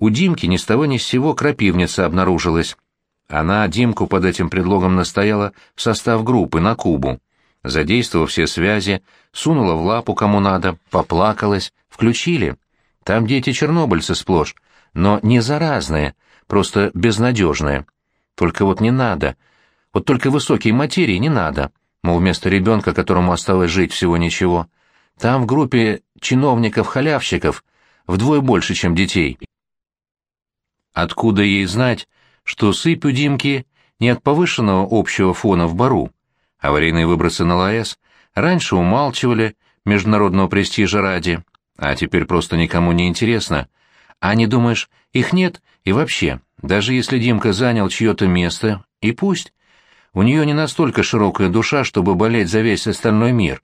у Димки ни с того ни с сего крапивница обнаружилась. Она Димку под этим предлогом настояла в состав группы на Кубу. Задействовав все связи, сунула в лапу кому надо, поплакалась, включили. Там дети чернобыльцы сплошь, но не заразные, просто безнадежные. Только вот не надо. Вот только высокие материи не надо. Мол, вместо ребенка, которому осталось жить всего ничего. Там в группе чиновников-халявщиков вдвое больше, чем детей. Откуда ей знать, что сыпь у Димки не от повышенного общего фона в бару? Аварийные выбросы на ЛАЭС раньше умалчивали международного престижа ради, а теперь просто никому не интересно. А не думаешь, их нет и вообще, даже если Димка занял чье-то место, и пусть. У нее не настолько широкая душа, чтобы болеть за весь остальной мир.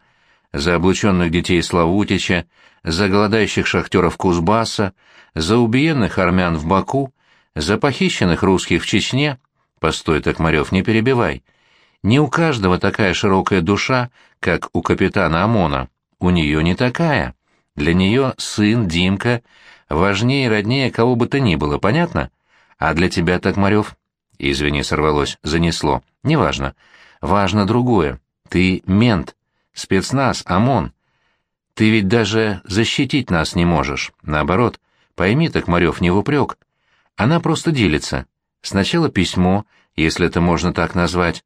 За облученных детей Славутича, за голодающих шахтеров Кузбасса, за убиенных армян в Баку, за похищенных русских в Чечне. Постой, Токмарев, не перебивай. Не у каждого такая широкая душа, как у капитана ОМОНа. У нее не такая. Для нее сын, Димка, важнее и роднее кого бы то ни было, понятно? А для тебя, Токмарев? Извини, сорвалось, занесло. Неважно. Важно другое. Ты мент, спецназ, ОМОН. Ты ведь даже защитить нас не можешь. Наоборот, пойми, Токмарев, не в упрек. Она просто делится. Сначала письмо, если это можно так назвать.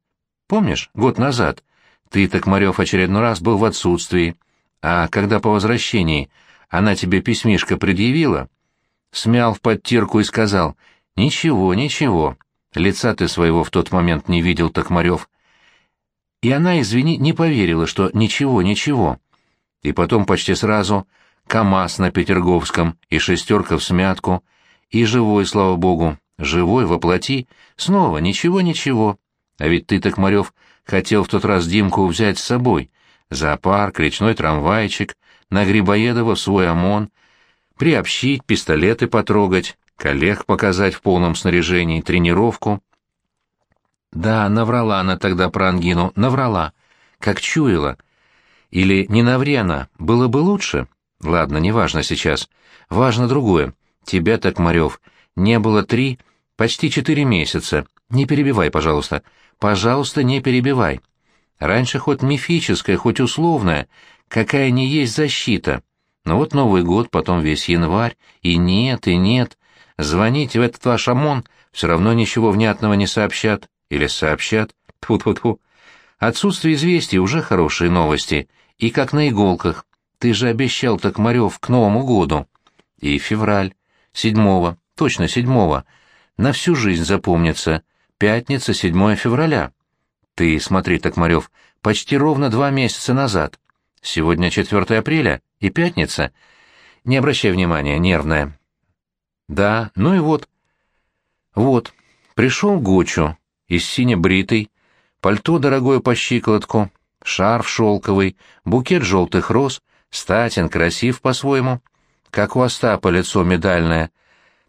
Помнишь, год назад? Ты, Токмарев, очередной раз был в отсутствии. А когда по возвращении она тебе письмишко предъявила, смял в подтирку и сказал «Ничего, ничего, лица ты своего в тот момент не видел, Токмарев». И она, извини, не поверила, что «ничего, ничего». И потом почти сразу КамАЗ на Петерговском и шестерка в смятку, и живой, слава богу, живой, воплоти, снова ничего-ничего. А ведь ты, Токмарев, хотел в тот раз Димку взять с собой. Зоопарк, речной трамвайчик, на Грибоедова свой ОМОН, приобщить, пистолеты потрогать, коллег показать в полном снаряжении, тренировку. Да, наврала она тогда про ангину, наврала, как чуяла. Или не наври она, было бы лучше. Ладно, неважно сейчас. Важно другое. Тебя, Токмарев, не было три, почти четыре месяца. Не перебивай, пожалуйста. Пожалуйста, не перебивай. Раньше хоть мифическая, хоть условная, какая не есть защита. Но вот Новый год, потом весь январь, и нет, и нет. Звоните в этот ваш ОМОН, все равно ничего внятного не сообщат. Или сообщат. Тьфу-тьфу-тьфу. Отсутствие известий уже хорошие новости. И как на иголках. Ты же обещал Токмарев к Новому году. И февраль. Седьмого. Точно седьмого. На всю жизнь запомнится. Пятница, 7 февраля. Ты, смотри, Токмарев, почти ровно два месяца назад. Сегодня 4 апреля и пятница. Не обращай внимания, нервная. Да, ну и вот. Вот, пришел Гочу, из сине-бритый, пальто дорогое по щиколотку, шарф шелковый, букет желтых роз, статен, красив по-своему, как у Остапа лицо медальное,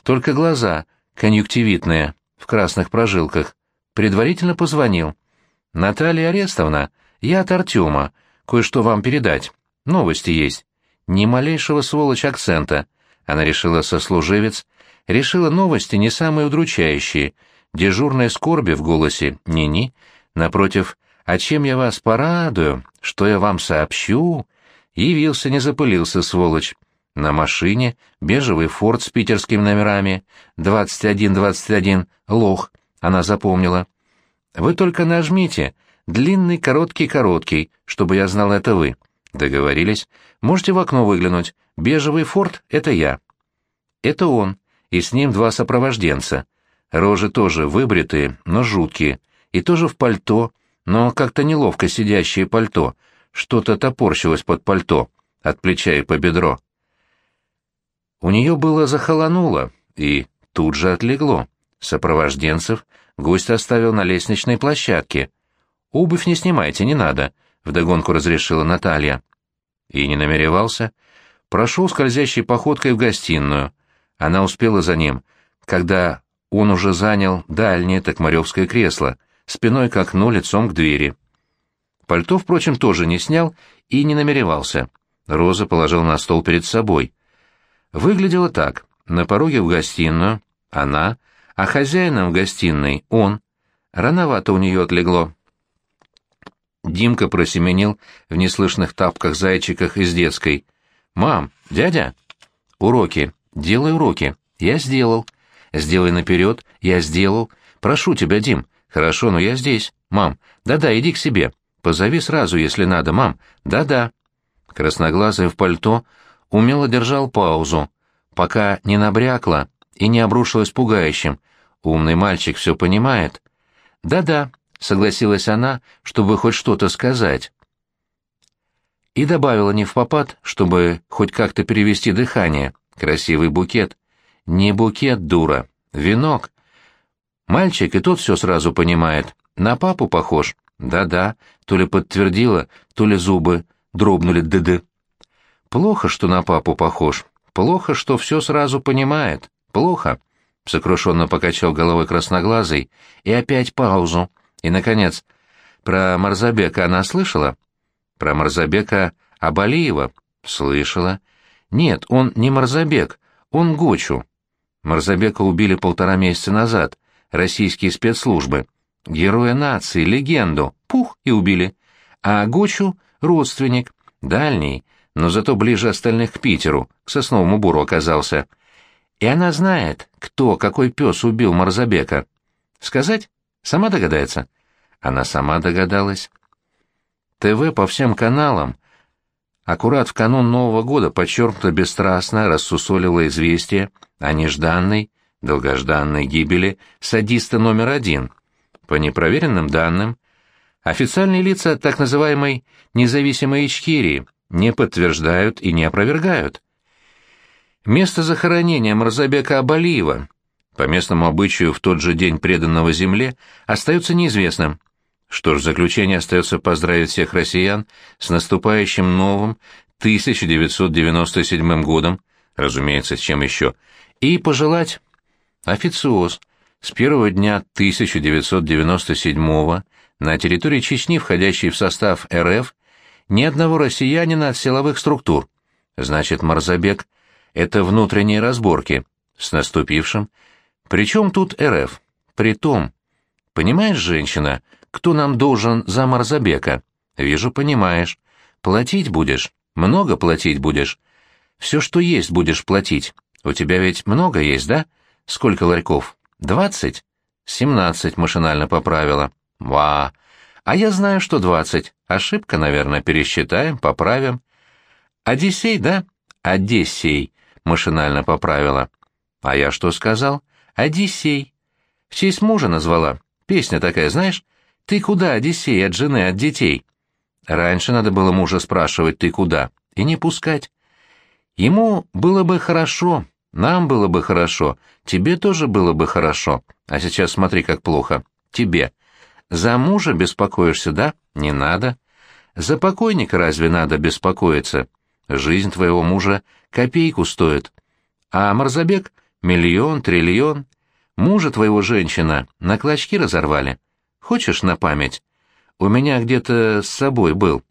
только глаза конъюнктивитные, в красных прожилках. Предварительно позвонил. «Наталья Арестовна, я от Артема. Кое-что вам передать. Новости есть. Ни малейшего сволочь акцента». Она решила сослуживец. Решила новости не самые удручающие. Дежурной скорби в голосе «ни-ни». Напротив, «А чем я вас порадую? Что я вам сообщу?» Явился, не запылился, сволочь. На машине бежевый форт с питерскими номерами. 2121, лох, она запомнила. Вы только нажмите. Длинный, короткий, короткий, чтобы я знал, это вы. Договорились. Можете в окно выглянуть. Бежевый форт — это я. Это он, и с ним два сопровожденца. Рожи тоже выбритые, но жуткие. И тоже в пальто, но как-то неловко сидящее пальто. Что-то топорщилось под пальто, от плеча и по бедро. У нее было захолонуло, и тут же отлегло. Сопровожденцев гость оставил на лестничной площадке. «Обувь не снимайте, не надо», — вдогонку разрешила Наталья. И не намеревался. Прошел скользящей походкой в гостиную. Она успела за ним, когда он уже занял дальнее токмаревское кресло, спиной к окну, лицом к двери. Пальто, впрочем, тоже не снял и не намеревался. Роза положил на стол перед собой. Выглядело так. На пороге в гостиную она, а хозяином в гостиной он. Рановато у нее отлегло. Димка просеменил в неслышных тапках-зайчиках из детской. «Мам, дядя?» «Уроки. Делай уроки. Я сделал. Сделай наперед. Я сделал. Прошу тебя, Дим. Хорошо, но я здесь. Мам, да-да, иди к себе. Позови сразу, если надо, мам. Да-да». Красноглазый в пальто умело держал паузу, пока не набрякло и не обрушилось пугающим. Умный мальчик все понимает. «Да-да», — согласилась она, чтобы хоть что-то сказать. И добавила не в попад, чтобы хоть как-то перевести дыхание. Красивый букет. Не букет, дура. Венок. Мальчик и тот все сразу понимает. На папу похож. Да-да, то ли подтвердила, то ли зубы дрогнули ды-ды. Плохо, что на папу похож. Плохо, что все сразу понимает. Плохо. Сокрушенно покачал головой красноглазый, и опять паузу. И, наконец, про Марзабека она слышала? Про Марзабека Абалиева? Слышала. Нет, он не Марзабек, он Гочу. Марзабека убили полтора месяца назад, российские спецслужбы. Героя нации, легенду, пух, и убили. А Гочу — родственник, дальний, но зато ближе остальных к Питеру, к Сосновому Буру оказался. И она знает, кто, какой пес убил Марзабека. Сказать? Сама догадается? Она сама догадалась. ТВ по всем каналам. Аккурат в канун Нового года подчеркнуто бесстрастно рассусолило известие о нежданной, долгожданной гибели садиста номер один. По непроверенным данным, официальные лица так называемой независимой Ичкирии не подтверждают и не опровергают. Место захоронения Марзабека Абалиева, по местному обычаю в тот же день преданного земле, остается неизвестным. Что ж, в заключение остается поздравить всех россиян с наступающим новым 1997 годом, разумеется, с чем еще, и пожелать официоз с первого дня 1997 на территории Чечни, входящей в состав РФ, ни одного россиянина от силовых структур. Значит, Марзабек — это внутренние разборки. С наступившим. Причем тут РФ? Притом. Понимаешь, женщина, кто нам должен за Марзабека? Вижу, понимаешь. Платить будешь. Много платить будешь. Все, что есть, будешь платить. У тебя ведь много есть, да? Сколько ларьков? Двадцать? Семнадцать машинально поправила. Ва! А я знаю, что двадцать. Ошибка, наверное, пересчитаем, поправим. Одиссей, да? Одиссей, машинально поправила. А я что сказал? Одиссей. В честь мужа назвала. Песня такая, знаешь? Ты куда, Одиссей, от жены, от детей? Раньше надо было мужа спрашивать, ты куда, и не пускать. Ему было бы хорошо, нам было бы хорошо, тебе тоже было бы хорошо. А сейчас смотри, как плохо. Тебе. За мужа беспокоишься, да? Не надо. За покойника разве надо беспокоиться? Жизнь твоего мужа копейку стоит. А Марзабек — миллион, триллион. Мужа твоего женщина на клочки разорвали. Хочешь на память? У меня где-то с собой был.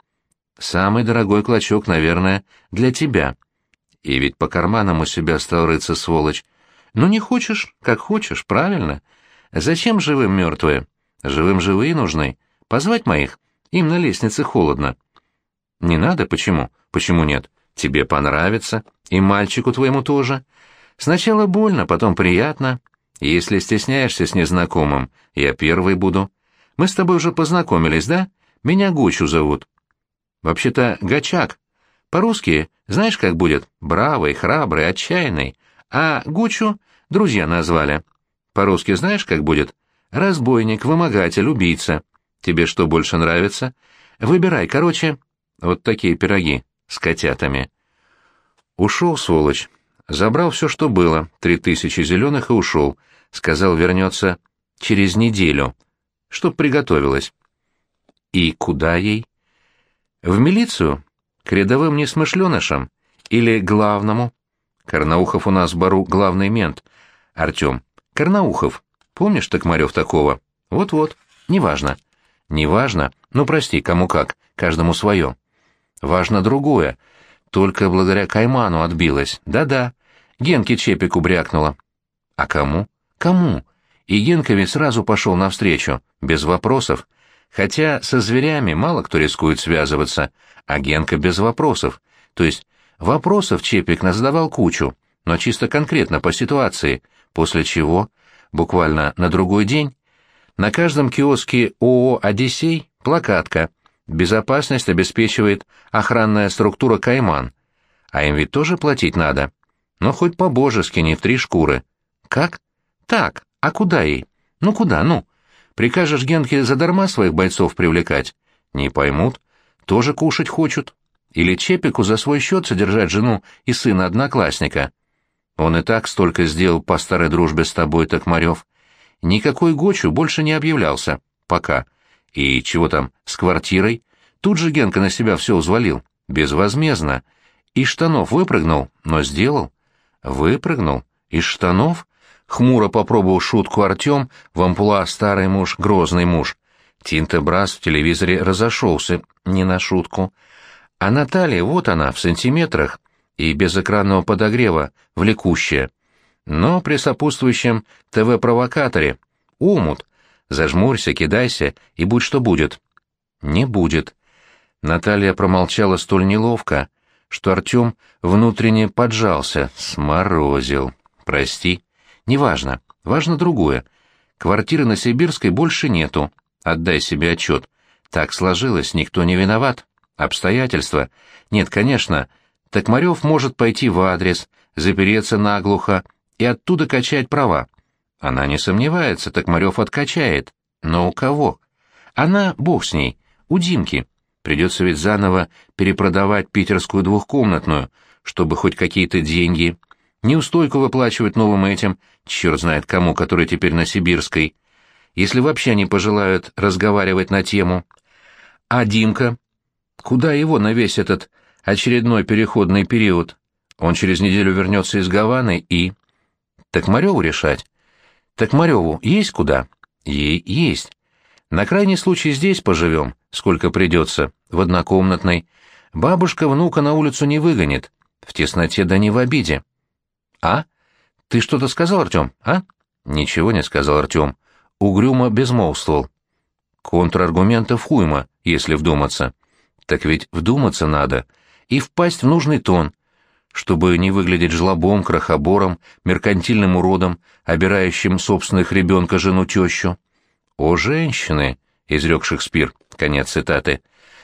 Самый дорогой клочок, наверное, для тебя. И ведь по карманам у себя стал рыться сволочь. Ну не хочешь, как хочешь, правильно. Зачем живым мертвые? Живым живые нужны. Позвать моих? Им на лестнице холодно. Не надо? Почему? Почему нет? Тебе понравится. И мальчику твоему тоже. Сначала больно, потом приятно. Если стесняешься с незнакомым, я первый буду. Мы с тобой уже познакомились, да? Меня Гучу зовут. Вообще-то Гачак. По-русски, знаешь, как будет? Бравый, храбрый, отчаянный. А Гучу друзья назвали. По-русски знаешь, как будет? Разбойник, вымогатель, убийца. Тебе что больше нравится? Выбирай, короче, вот такие пироги с котятами. Ушел, сволочь. Забрал все, что было, три тысячи зеленых и ушел. Сказал, вернется через неделю. Чтоб приготовилась. И куда ей? В милицию? К рядовым несмышленышам? Или главному? Карнаухов у нас в бару главный мент. Артем. Карнаухов. Помнишь Токмарев такого? Вот-вот. Неважно. Неважно. Ну, прости, кому как. Каждому свое. Важно другое. Только благодаря Кайману отбилась. Да-да. Генке Чепику брякнула. А кому? Кому? И Генка ведь сразу пошел навстречу, без вопросов. Хотя со зверями мало кто рискует связываться, а Генка без вопросов. То есть вопросов Чепик задавал кучу, но чисто конкретно по ситуации, после чего, буквально на другой день, на каждом киоске ООО «Одиссей» плакатка «Безопасность обеспечивает охранная структура «Кайман». А им ведь тоже платить надо. Но хоть по-божески, не в три шкуры. Как? Так. А куда ей? Ну куда, ну? Прикажешь Генке задарма своих бойцов привлекать? Не поймут. Тоже кушать хочут. Или Чепику за свой счет содержать жену и сына одноклассника. Он и так столько сделал по старой дружбе с тобой, Токмарев. Никакой Гочу больше не объявлялся. Пока. И чего там, с квартирой? Тут же Генка на себя все взвалил. Безвозмездно. Из штанов выпрыгнул, но сделал. Выпрыгнул? Из штанов? Хмуро попробовал шутку Артем в ампула «Старый муж, грозный муж». Тинте-брас в телевизоре разошелся, не на шутку. А Наталья, вот она, в сантиметрах, и без экранного подогрева, влекущая. Но при сопутствующем ТВ-провокаторе. Умут. Зажмурься, кидайся, и будь что будет. Не будет. Наталья промолчала столь неловко, что Артем внутренне поджался, сморозил. «Прости. Неважно. Важно другое. Квартиры на Сибирской больше нету. Отдай себе отчет. Так сложилось, никто не виноват. Обстоятельства. Нет, конечно. Токмарев может пойти в адрес, запереться наглухо и оттуда качать права. Она не сомневается, Токмарев откачает. Но у кого? Она, бог с ней, у Димки. Придется ведь заново перепродавать питерскую двухкомнатную, чтобы хоть какие-то деньги. Неустойку выплачивать новым этим, черт знает кому, который теперь на Сибирской. Если вообще они пожелают разговаривать на тему. А Димка? Куда его на весь этот очередной переходный период? Он через неделю вернется из Гаваны и... Так Мареву решать. Так Мареву есть куда? Ей есть. На крайний случай здесь поживем, сколько придется, в однокомнатной. Бабушка внука на улицу не выгонит, в тесноте да не в обиде. А? Ты что-то сказал, Артем, а? Ничего не сказал Артем. Угрюмо безмолвствовал. Контраргументов хуйма, если вдуматься. Так ведь вдуматься надо и впасть в нужный тон, чтобы не выглядеть жлобом, крохобором, меркантильным уродом, обирающим собственных ребенка, жену, тещу. «О, женщины!» — изрек Шекспир, конец цитаты,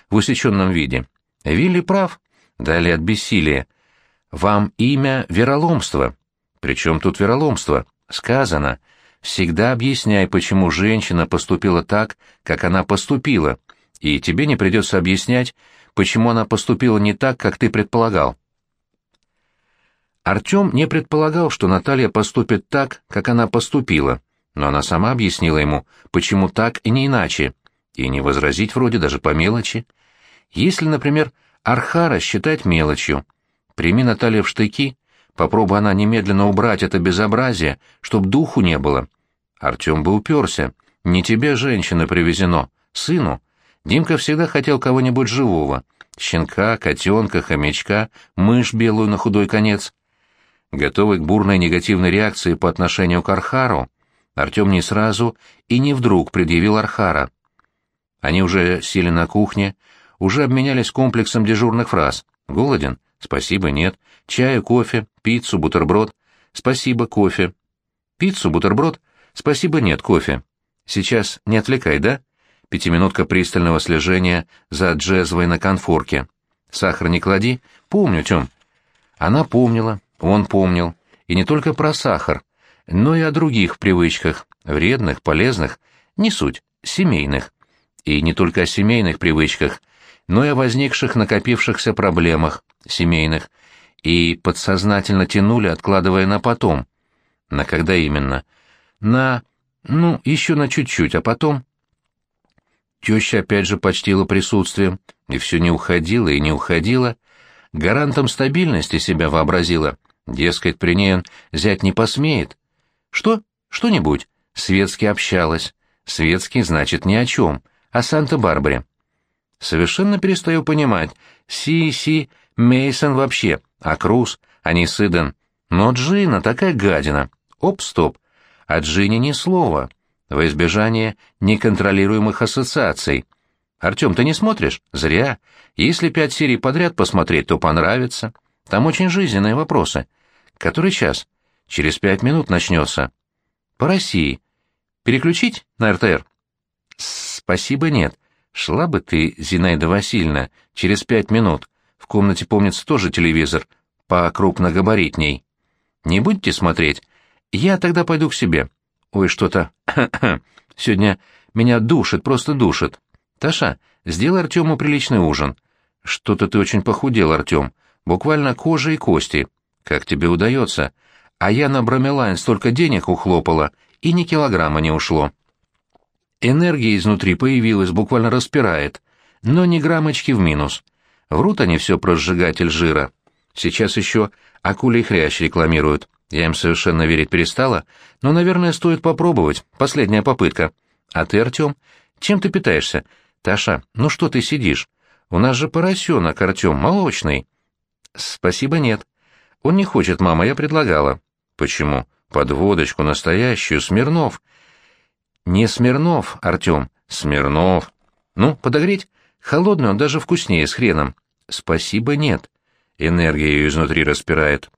в усеченном виде. «Вилли прав. Далее от бессилия. Вам имя вероломство. Причем тут вероломство? Сказано. Всегда объясняй, почему женщина поступила так, как она поступила, и тебе не придется объяснять, почему она поступила не так, как ты предполагал». Артем не предполагал, что Наталья поступит так, как она поступила но она сама объяснила ему, почему так и не иначе, и не возразить вроде даже по мелочи. Если, например, Архара считать мелочью, прими Наталья в штыки, попробуй она немедленно убрать это безобразие, чтоб духу не было. Артем бы уперся. Не тебе, женщина, привезено, сыну. Димка всегда хотел кого-нибудь живого. Щенка, котенка, хомячка, мышь белую на худой конец. Готовый к бурной негативной реакции по отношению к Архару, Артем не сразу и не вдруг предъявил Архара. Они уже сели на кухне, уже обменялись комплексом дежурных фраз. «Голоден? Спасибо, нет. Чаю, кофе, пиццу, бутерброд? Спасибо, кофе. Пиццу, бутерброд? Спасибо, нет, кофе. Сейчас не отвлекай, да?» Пятиминутка пристального слежения за джезвой на конфорке. «Сахар не клади? Помню, Тём». Она помнила, он помнил. И не только про сахар, но и о других привычках, вредных, полезных, не суть, семейных. И не только о семейных привычках, но и о возникших накопившихся проблемах, семейных, и подсознательно тянули, откладывая на потом. На когда именно? На... ну, еще на чуть-чуть, а потом... Теща опять же почтила присутствием, и все не уходила и не уходила. Гарантом стабильности себя вообразила. Дескать, при ней он взять не посмеет. Что? Что-нибудь. Светски общалась. Светский значит ни о чем. О Санта-Барбаре. Совершенно перестаю понимать. Си-Си, Мейсон вообще, а Круз, а не Сиден. Но Джина такая гадина. Оп, стоп. О Джине ни слова. Во избежание неконтролируемых ассоциаций. Артем, ты не смотришь? Зря. Если пять серий подряд посмотреть, то понравится. Там очень жизненные вопросы. Который час? Через пять минут начнется. По России. Переключить на РТР? Спасибо, нет. Шла бы ты, Зинаида Васильевна, через пять минут. В комнате, помнится, тоже телевизор, по крупногабаритней. Не будете смотреть? Я тогда пойду к себе. Ой, что-то... Сегодня меня душит, просто душит. Таша, сделай Артему приличный ужин. Что-то ты очень похудел, Артем. Буквально кожа и кости. Как тебе удается? А я на Бромелайн столько денег ухлопала, и ни килограмма не ушло. Энергия изнутри появилась, буквально распирает, но ни граммочки в минус. Врут они все про сжигатель жира. Сейчас еще акулий хрящ рекламируют. Я им совершенно верить перестала, но, наверное, стоит попробовать. Последняя попытка. А ты, Артем, чем ты питаешься? Таша, ну что ты сидишь? У нас же поросенок, Артем, молочный. Спасибо, нет. Он не хочет, мама, я предлагала. Почему? Под водочку настоящую, Смирнов. Не Смирнов, Артем, Смирнов. Ну, подогреть? Холодный он даже вкуснее, с хреном. Спасибо, нет. Энергия ее изнутри распирает.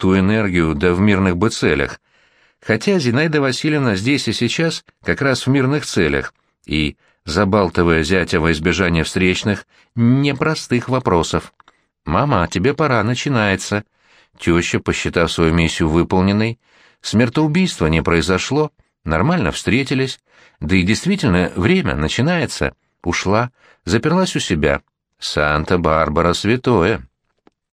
Ту энергию, да в мирных бы целях. Хотя Зинаида Васильевна здесь и сейчас как раз в мирных целях. И, забалтывая зятя во избежание встречных, непростых вопросов. «Мама, тебе пора, начинается». Теща, посчитав свою миссию выполненной, смертоубийства не произошло, нормально встретились, да и действительно время начинается. Ушла, заперлась у себя. Санта-Барбара святое.